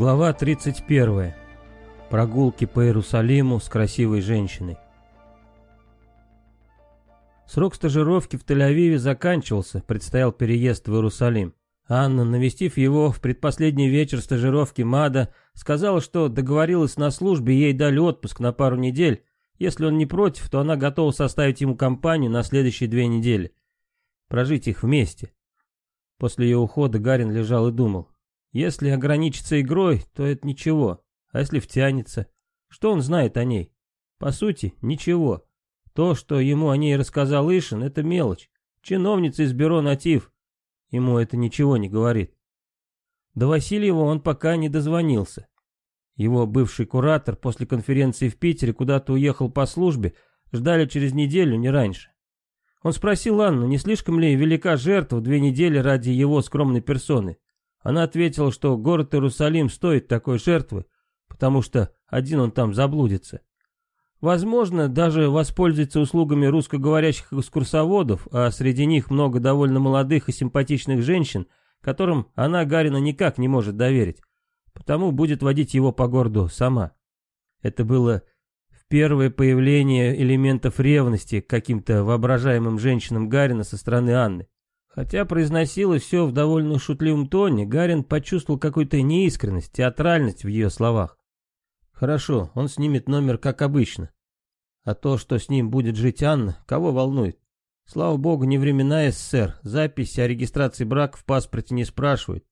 Глава 31. Прогулки по Иерусалиму с красивой женщиной. Срок стажировки в Тель-Авиве заканчивался, предстоял переезд в Иерусалим. Анна, навестив его в предпоследний вечер стажировки МАДа, сказала, что договорилась на службе, ей дали отпуск на пару недель. Если он не против, то она готова составить ему компанию на следующие две недели. Прожить их вместе. После ее ухода Гарин лежал и думал. Если ограничиться игрой, то это ничего. А если втянется? Что он знает о ней? По сути, ничего. То, что ему о ней рассказал Ишин, это мелочь. Чиновница из бюро «Натив». Ему это ничего не говорит. До Васильева он пока не дозвонился. Его бывший куратор после конференции в Питере куда-то уехал по службе, ждали через неделю, не раньше. Он спросил Анну, не слишком ли велика жертва две недели ради его скромной персоны. Она ответила, что город Иерусалим стоит такой жертвы, потому что один он там заблудится. Возможно, даже воспользуется услугами русскоговорящих экскурсоводов, а среди них много довольно молодых и симпатичных женщин, которым она Гарина никак не может доверить, потому будет водить его по городу сама. Это было первое появление элементов ревности к каким-то воображаемым женщинам Гарина со стороны Анны. Хотя произносилось все в довольно шутливом тоне, Гарин почувствовал какую-то неискренность, театральность в ее словах. Хорошо, он снимет номер как обычно. А то, что с ним будет жить Анна, кого волнует? Слава богу, не времена СССР, запись о регистрации брака в паспорте не спрашивают.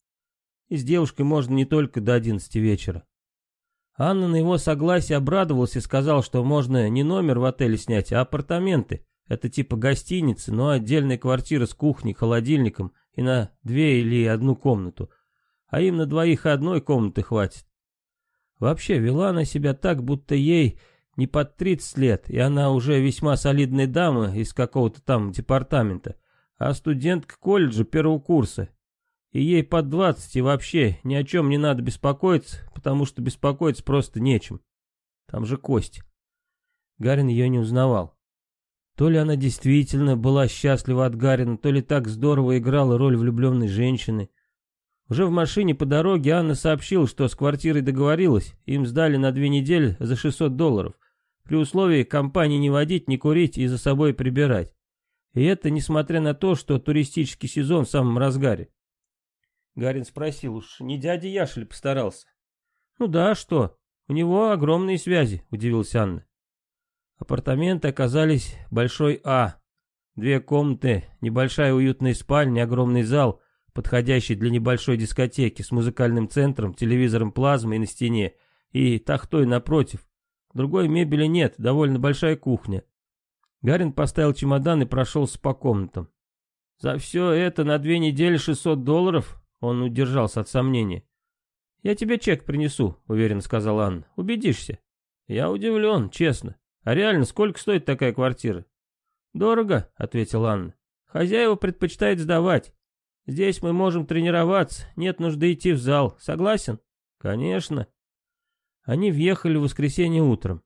И с девушкой можно не только до 11 вечера. Анна на его согласие обрадовалась и сказал, что можно не номер в отеле снять, а апартаменты. Это типа гостиницы, но отдельная квартира с кухней, холодильником и на две или одну комнату. А им на двоих одной комнаты хватит. Вообще, вела она себя так, будто ей не под 30 лет, и она уже весьма солидная дама из какого-то там департамента, а студентка колледжа первого курса. И ей под 20, и вообще ни о чем не надо беспокоиться, потому что беспокоиться просто нечем. Там же кость. Гарин ее не узнавал. То ли она действительно была счастлива от Гарина, то ли так здорово играла роль влюбленной женщины. Уже в машине по дороге Анна сообщила, что с квартирой договорилась, им сдали на две недели за 600 долларов, при условии компании не водить, не курить и за собой прибирать. И это несмотря на то, что туристический сезон в самом разгаре. Гарин спросил, уж не дядя Яша ли постарался? Ну да, что? У него огромные связи, удивилась Анна. Апартаменты оказались большой А. Две комнаты, небольшая уютная спальня, огромный зал, подходящий для небольшой дискотеки с музыкальным центром, телевизором плазмой на стене и тахтой напротив. Другой мебели нет, довольно большая кухня. Гарин поставил чемодан и прошелся по комнатам. За все это на две недели 600 долларов? Он удержался от сомнения. «Я тебе чек принесу», — уверенно сказала Анна. «Убедишься». «Я удивлен, честно. А реально, сколько стоит такая квартира? Дорого, ответила Анна. Хозяева предпочитают сдавать. Здесь мы можем тренироваться, нет нужды идти в зал. Согласен? Конечно. Они въехали в воскресенье утром.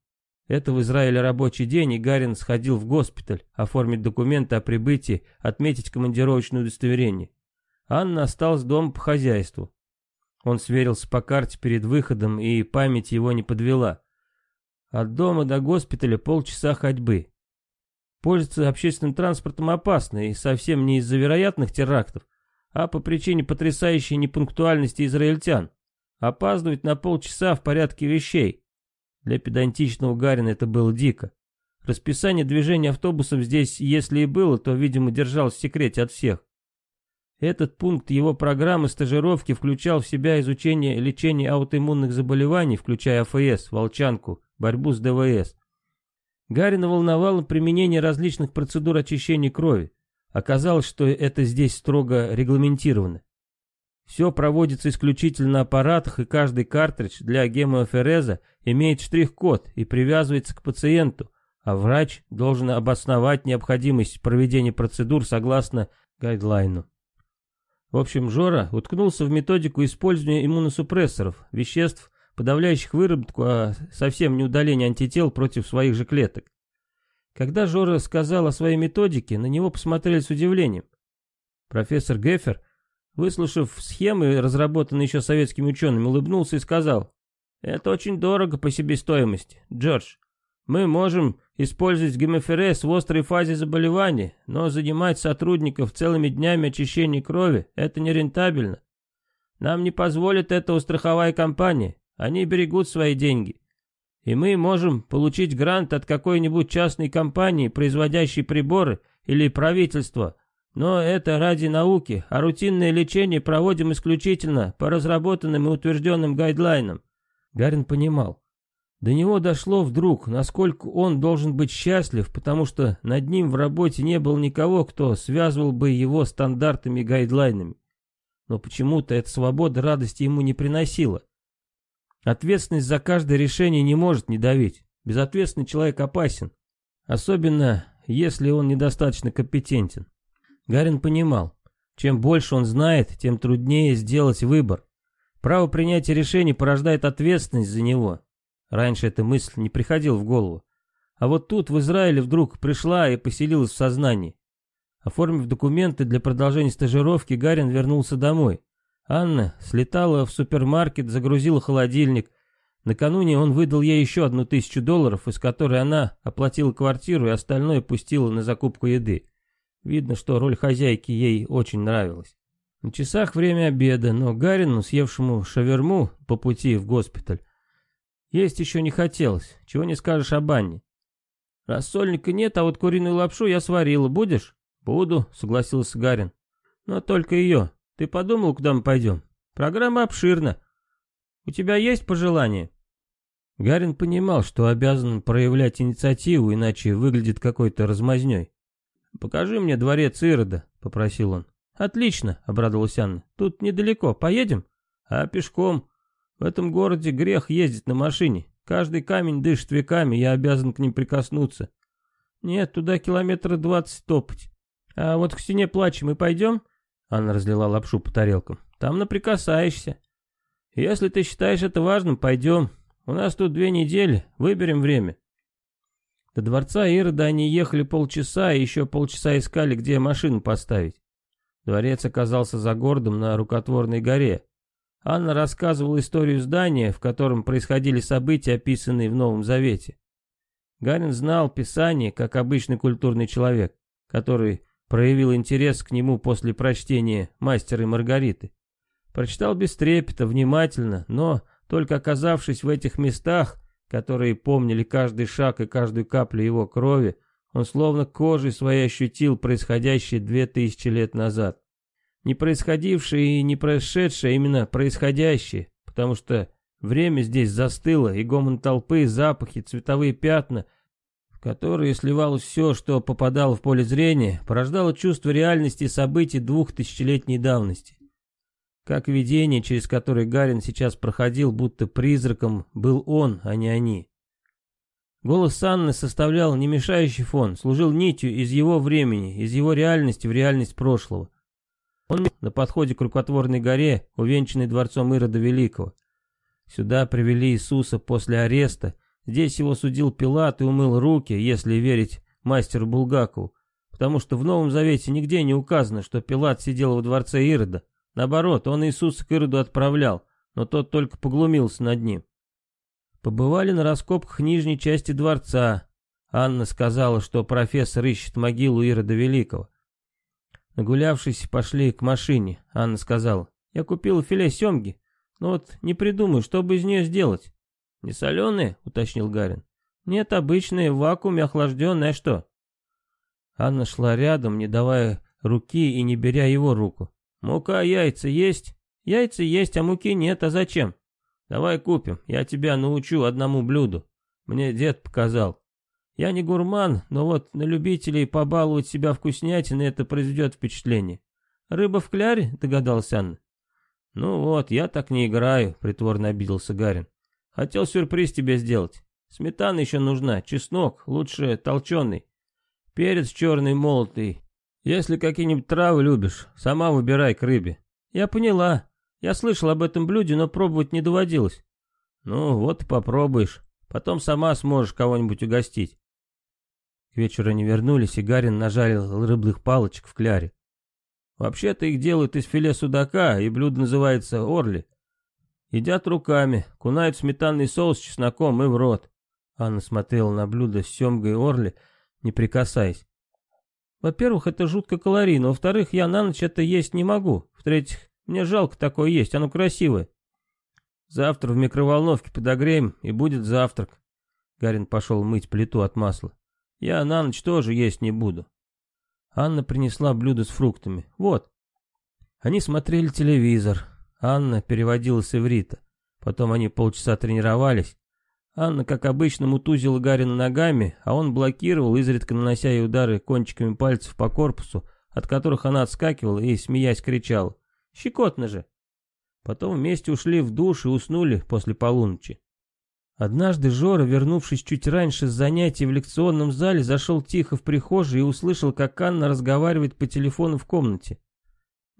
Это в Израиле рабочий день, и Гарин сходил в госпиталь, оформить документы о прибытии, отметить командировочное удостоверение. Анна осталась дома по хозяйству. Он сверился по карте перед выходом, и память его не подвела. От дома до госпиталя полчаса ходьбы. Пользоваться общественным транспортом опасно, и совсем не из-за вероятных терактов, а по причине потрясающей непунктуальности израильтян. Опаздывать на полчаса в порядке вещей. Для педантичного Гарина это было дико. Расписание движения автобусов здесь, если и было, то, видимо, держалось в секрете от всех. Этот пункт его программы стажировки включал в себя изучение лечения аутоиммунных заболеваний, включая АФС, волчанку, борьбу с ДВС. Гарина волновало применение различных процедур очищения крови. Оказалось, что это здесь строго регламентировано. Все проводится исключительно на аппаратах, и каждый картридж для гемоэфереза имеет штрих-код и привязывается к пациенту, а врач должен обосновать необходимость проведения процедур согласно гайдлайну. В общем, Жора уткнулся в методику использования иммуносупрессоров, веществ, подавляющих выработку, а совсем не удаление антител против своих же клеток. Когда Жора сказал о своей методике, на него посмотрели с удивлением. Профессор Геффер выслушав схемы, разработанные еще советскими учеными, улыбнулся и сказал, «Это очень дорого по себестоимости, Джордж. Мы можем использовать гемоферез в острой фазе заболевания, но занимать сотрудников целыми днями очищения крови – это нерентабельно. Нам не позволит это страховая компания, они берегут свои деньги. И мы можем получить грант от какой-нибудь частной компании, производящей приборы, или правительства, но это ради науки, а рутинное лечение проводим исключительно по разработанным и утвержденным гайдлайнам. Гарин понимал, до него дошло вдруг, насколько он должен быть счастлив, потому что над ним в работе не было никого, кто связывал бы его стандартами и гайдлайнами. Но почему-то эта свобода радости ему не приносила. Ответственность за каждое решение не может не давить. Безответственный человек опасен. Особенно, если он недостаточно компетентен. Гарин понимал, чем больше он знает, тем труднее сделать выбор. Право принятия решений порождает ответственность за него. Раньше эта мысль не приходила в голову. А вот тут, в Израиле, вдруг пришла и поселилась в сознании. Оформив документы для продолжения стажировки, Гарин вернулся домой. Анна слетала в супермаркет, загрузила холодильник. Накануне он выдал ей еще одну тысячу долларов, из которой она оплатила квартиру и остальное пустила на закупку еды. Видно, что роль хозяйки ей очень нравилась. На часах время обеда, но Гарину, съевшему шаверму по пути в госпиталь, есть еще не хотелось, чего не скажешь об Анне. Рассольника нет, а вот куриную лапшу я сварила, будешь? Буду, согласился Гарин. Но только ее. Ты подумал, куда мы пойдем? Программа обширна. У тебя есть пожелания? Гарин понимал, что обязан проявлять инициативу, иначе выглядит какой-то размазней. «Покажи мне дворец Ирода», — попросил он. «Отлично», — обрадовалась Анна. «Тут недалеко. Поедем?» «А пешком?» В этом городе грех ездить на машине. Каждый камень дышит веками, я обязан к ним прикоснуться. Нет, туда километра двадцать топать. А вот к стене плача мы пойдем? Анна разлила лапшу по тарелкам. Там наприкасаешься. Если ты считаешь это важным, пойдем. У нас тут две недели, выберем время. До дворца Ирода они ехали полчаса и еще полчаса искали, где машину поставить. Дворец оказался за городом на рукотворной горе. Анна рассказывала историю здания, в котором происходили события, описанные в Новом Завете. Гарин знал Писание, как обычный культурный человек, который проявил интерес к нему после прочтения «Мастера и Маргариты». Прочитал без трепета, внимательно, но, только оказавшись в этих местах, которые помнили каждый шаг и каждую каплю его крови, он словно кожей своей ощутил происходящее две тысячи лет назад. Не происходившее и не происшедшее, а именно происходящее, потому что время здесь застыло, и гомон толпы, запахи, цветовые пятна, в которые сливалось все, что попадало в поле зрения, порождало чувство реальности событий двух тысячелетней давности. Как видение, через которое Гарин сейчас проходил, будто призраком, был он, а не они. Голос Анны составлял не мешающий фон, служил нитью из его времени, из его реальности в реальность прошлого. Он на подходе к рукотворной горе, увенчанной дворцом Ирода Великого. Сюда привели Иисуса после ареста. Здесь его судил Пилат и умыл руки, если верить мастеру Булгакову, потому что в Новом Завете нигде не указано, что Пилат сидел во дворце Ирода. Наоборот, он Иисуса к Ироду отправлял, но тот только поглумился над ним. Побывали на раскопках нижней части дворца. Анна сказала, что профессор ищет могилу Ирода Великого. Нагулявшись, пошли к машине. Анна сказала, я купила филе семги, но вот не придумаю, что бы из нее сделать. Не соленые, уточнил Гарин. Нет, обычные, в вакууме охлажденные, а что? Анна шла рядом, не давая руки и не беря его руку. Мука, яйца есть? Яйца есть, а муки нет, а зачем? Давай купим, я тебя научу одному блюду. Мне дед показал. Я не гурман, но вот на любителей побаловать себя вкуснятиной это произведет впечатление. Рыба в кляре, догадался Анна. Ну вот, я так не играю, притворно обиделся Гарин. Хотел сюрприз тебе сделать. Сметана еще нужна, чеснок, лучше толченый. Перец черный молотый. Если какие-нибудь травы любишь, сама выбирай к рыбе. Я поняла. Я слышал об этом блюде, но пробовать не доводилось. Ну вот и попробуешь. Потом сама сможешь кого-нибудь угостить. К вечеру они вернулись, и Гарин нажарил рыбных палочек в кляре. Вообще-то их делают из филе судака, и блюдо называется орли. Едят руками, кунают сметанный соус с чесноком и в рот. Анна смотрела на блюдо с семгой орли, не прикасаясь. Во-первых, это жутко калорийно. Во-вторых, я на ночь это есть не могу. В-третьих, мне жалко такое есть, оно красивое. Завтра в микроволновке подогреем, и будет завтрак. Гарин пошел мыть плиту от масла. Я на ночь тоже есть не буду. Анна принесла блюдо с фруктами. Вот. Они смотрели телевизор. Анна переводила с иврита. Потом они полчаса тренировались. Анна, как обычно, мутузила Гарина ногами, а он блокировал, изредка нанося ей удары кончиками пальцев по корпусу, от которых она отскакивала и, смеясь, кричала. «Щекотно же!» Потом вместе ушли в душ и уснули после полуночи. Однажды Жора, вернувшись чуть раньше с занятий в лекционном зале, зашел тихо в прихожую и услышал, как Анна разговаривает по телефону в комнате.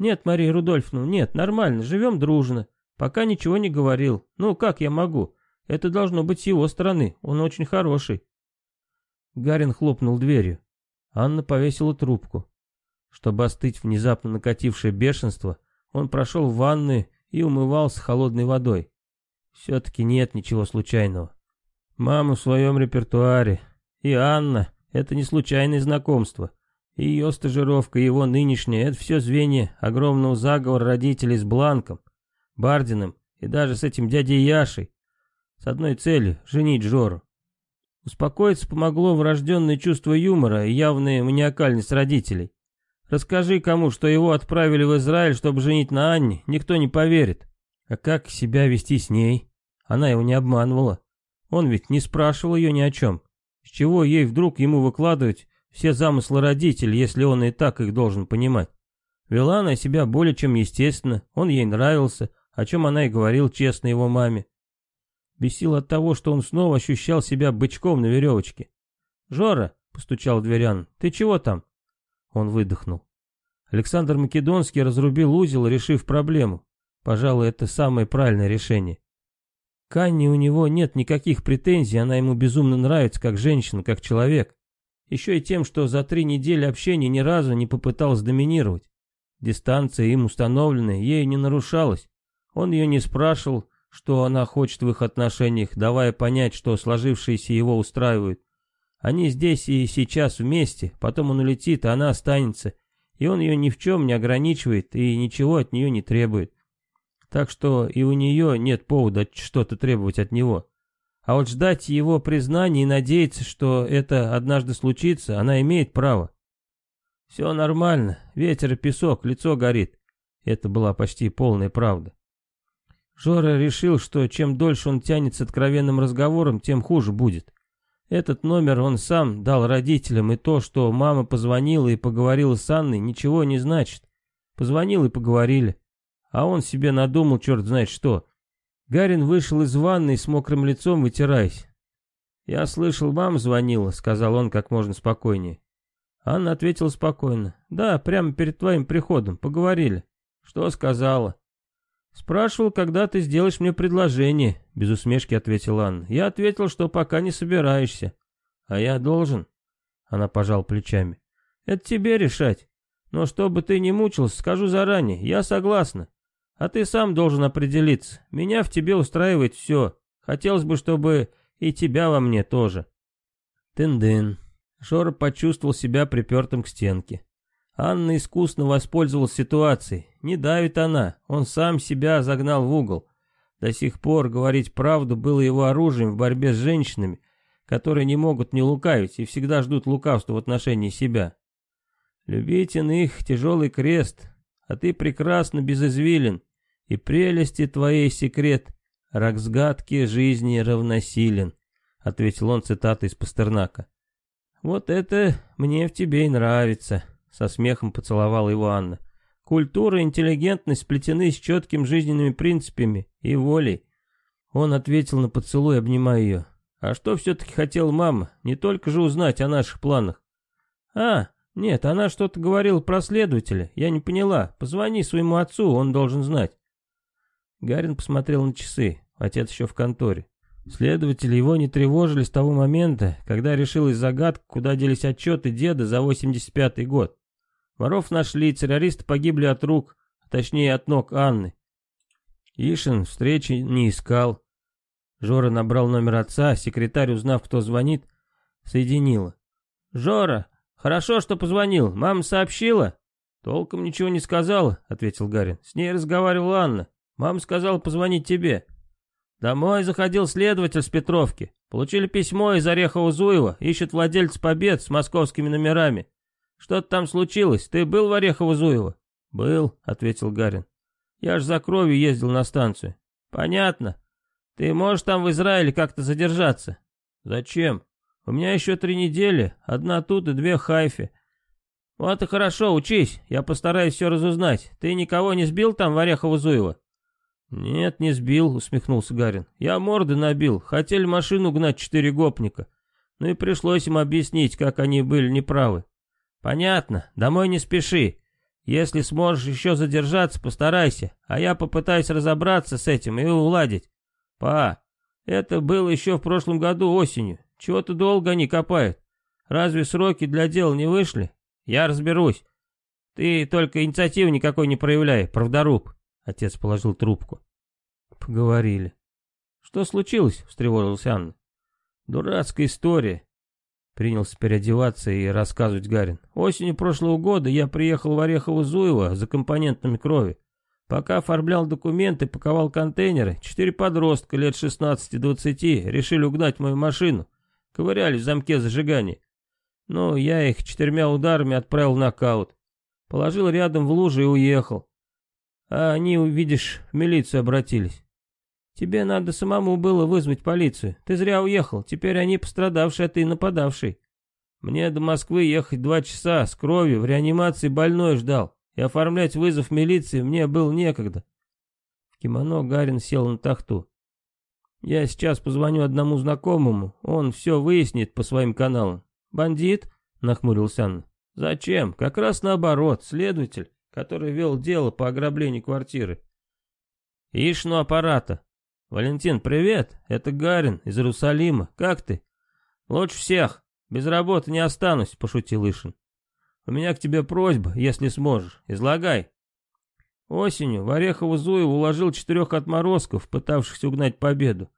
«Нет, Мария Рудольфовна, нет, нормально, живем дружно. Пока ничего не говорил. Ну, как я могу? Это должно быть с его стороны, он очень хороший». Гарин хлопнул дверью. Анна повесила трубку. Чтобы остыть внезапно накатившее бешенство, он прошел в ванную и умывался холодной водой. Все-таки нет ничего случайного. Мама в своем репертуаре. И Анна — это не случайное знакомство. Ее стажировка, и его нынешняя — это все звенья огромного заговора родителей с Бланком, Бардиным и даже с этим дядей Яшей. С одной целью — женить Жору. Успокоиться помогло врожденное чувство юмора и явная маниакальность родителей. Расскажи кому, что его отправили в Израиль, чтобы женить на Анне, никто не поверит. А как себя вести с ней? Она его не обманывала. Он ведь не спрашивал ее ни о чем. С чего ей вдруг ему выкладывать все замыслы родителей, если он и так их должен понимать? Вела она себя более чем естественно, он ей нравился, о чем она и говорил честно его маме. Бесил от того, что он снова ощущал себя бычком на веревочке. «Жора», — постучал в дверь — «ты чего там?» Он выдохнул. Александр Македонский разрубил узел, решив проблему. Пожалуй, это самое правильное решение. К Анне у него нет никаких претензий, она ему безумно нравится как женщина, как человек. Еще и тем, что за три недели общения ни разу не попыталась доминировать. Дистанция им установленная, ею не нарушалась. Он ее не спрашивал, что она хочет в их отношениях, давая понять, что сложившиеся его устраивают. Они здесь и сейчас вместе, потом он улетит, а она останется, и он ее ни в чем не ограничивает и ничего от нее не требует. Так что и у нее нет повода что-то требовать от него. А вот ждать его признания и надеяться, что это однажды случится, она имеет право. Все нормально, ветер и песок, лицо горит. Это была почти полная правда. Жора решил, что чем дольше он тянет с откровенным разговором, тем хуже будет. Этот номер он сам дал родителям, и то, что мама позвонила и поговорила с Анной, ничего не значит. Позвонил и поговорили. А он себе надумал черт знает что. Гарин вышел из ванной с мокрым лицом, вытираясь. «Я слышал, мама звонила», — сказал он как можно спокойнее. Анна ответила спокойно. «Да, прямо перед твоим приходом. Поговорили». «Что сказала?» «Спрашивал, когда ты сделаешь мне предложение», — без усмешки ответил Анна. «Я ответил, что пока не собираешься». «А я должен?» Она пожал плечами. «Это тебе решать. Но чтобы ты не мучился, скажу заранее, я согласна. А ты сам должен определиться. Меня в тебе устраивает все. Хотелось бы, чтобы и тебя во мне тоже». Тын-дын. Жора почувствовал себя припертым к стенке. Анна искусно воспользовалась ситуацией. Не давит она, он сам себя загнал в угол. До сих пор говорить правду было его оружием в борьбе с женщинами, которые не могут не лукавить и всегда ждут лукавства в отношении себя. Любить иных — тяжелый крест, а ты прекрасно безызвилен, и прелести твоей секрет, раксгадке жизни равносилен, — ответил он цитатой из Пастернака. Вот это мне в тебе и нравится. Со смехом поцеловала его Анна. Культура и интеллигентность сплетены с четкими жизненными принципами и волей. Он ответил на поцелуй, обнимая ее. А что все-таки хотел мама? Не только же узнать о наших планах. А, нет, она что-то говорила про следователя. Я не поняла. Позвони своему отцу, он должен знать. Гарин посмотрел на часы. Отец еще в конторе. Следователи его не тревожили с того момента, когда решилась загадка, куда делись отчеты деда за 85-й год. Воров нашли, террористы погибли от рук, точнее от ног Анны. Ишин встречи не искал. Жора набрал номер отца, секретарь, узнав, кто звонит, соединила. «Жора, хорошо, что позвонил. Мама сообщила?» «Толком ничего не сказала», — ответил Гарин. «С ней разговаривала Анна. Мама сказала позвонить тебе». «Домой заходил следователь с Петровки. Получили письмо из Орехова-Зуева. Ищет владельца побед с московскими номерами. Что-то там случилось. Ты был в Орехово-Зуево?» «Был», — ответил Гарин. «Я ж за кровью ездил на станцию». «Понятно. Ты можешь там в Израиле как-то задержаться?» «Зачем? У меня еще три недели. Одна тут и две в Хайфе. «Вот и хорошо, учись, я постараюсь все разузнать. Ты никого не сбил там в Орехово-Зуево?» «Нет, не сбил», — усмехнулся Гарин. «Я морды набил, хотели машину гнать четыре гопника. Ну и пришлось им объяснить, как они были неправы». «Понятно, домой не спеши. Если сможешь еще задержаться, постарайся, а я попытаюсь разобраться с этим и уладить. Па, это было еще в прошлом году осенью. Чего-то долго они копают. Разве сроки для дела не вышли? Я разберусь. Ты только инициативы никакой не проявляй, правдоруб. Отец положил трубку. Поговорили. Что случилось? Встревожилась Анна. Дурацкая история. Принялся переодеваться и рассказывать Гарин. Осенью прошлого года я приехал в Орехово-Зуево за компонентами крови. Пока оформлял документы, паковал контейнеры, четыре подростка лет 16-20 решили угнать мою машину. Ковырялись в замке зажигания. Но я их четырьмя ударами отправил в нокаут. Положил рядом в лужу и уехал. А они, увидишь, в милицию обратились. Тебе надо самому было вызвать полицию. Ты зря уехал. Теперь они пострадавшие, а ты нападавший. Мне до Москвы ехать два часа, с кровью, в реанимации больной ждал. И оформлять вызов милиции мне было некогда. В кимоно Гарин сел на тахту. Я сейчас позвоню одному знакомому, он все выяснит по своим каналам. «Бандит?» — нахмурился Анна. «Зачем? Как раз наоборот, следователь, который вел дело по ограблению квартиры». «Ишну аппарата. Валентин, привет, это Гарин из Иерусалима. Как ты?» «Лучше всех. Без работы не останусь», — пошутил Ишин. «У меня к тебе просьба, если сможешь. Излагай». Осенью в Орехово-Зуево уложил четырех отморозков, пытавшихся угнать победу.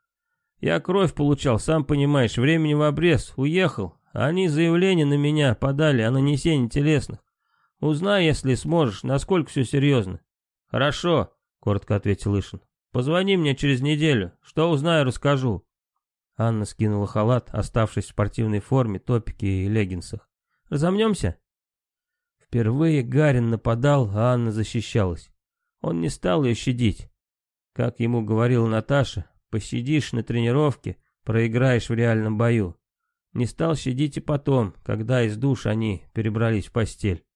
Я кровь получал, сам понимаешь, времени в обрез, уехал, они заявление на меня подали о нанесении телесных. Узнай, если сможешь, насколько все серьезно. Хорошо, коротко ответил Ишин. Позвони мне через неделю. Что узнаю, расскажу. Анна скинула халат, оставшись в спортивной форме, топике и леггинсах. Разомнемся? Впервые Гарин нападал, а Анна защищалась. Он не стал ее щадить. Как ему говорила Наташа, посидишь на тренировке, проиграешь в реальном бою. Не стал щадить и потом, когда из душ они перебрались в постель.